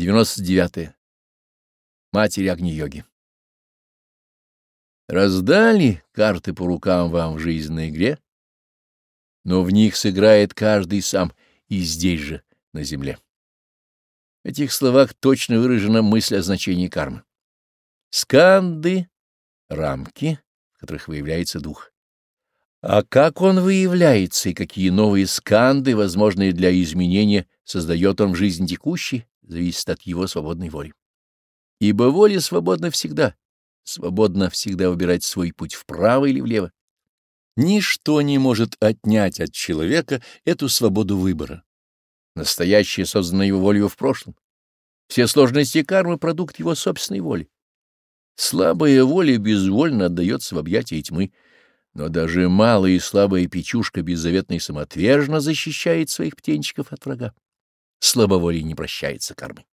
99. -е. Матерь огни йоги Раздали карты по рукам вам в жизненной игре, но в них сыграет каждый сам и здесь же, на земле. В этих словах точно выражена мысль о значении кармы. Сканды — рамки, в которых выявляется дух. А как он выявляется и какие новые сканды, возможные для изменения, создает он в жизни текущей, зависит от его свободной воли. Ибо воля свободна всегда, свободна всегда выбирать свой путь вправо или влево. Ничто не может отнять от человека эту свободу выбора. Настоящее создано его волею в прошлом. Все сложности кармы — продукт его собственной воли. Слабая воля безвольно отдается в объятия тьмы — но даже малая и слабая печушка и самоотверженно защищает своих птенчиков от врага. Слабоволие не прощается кармой.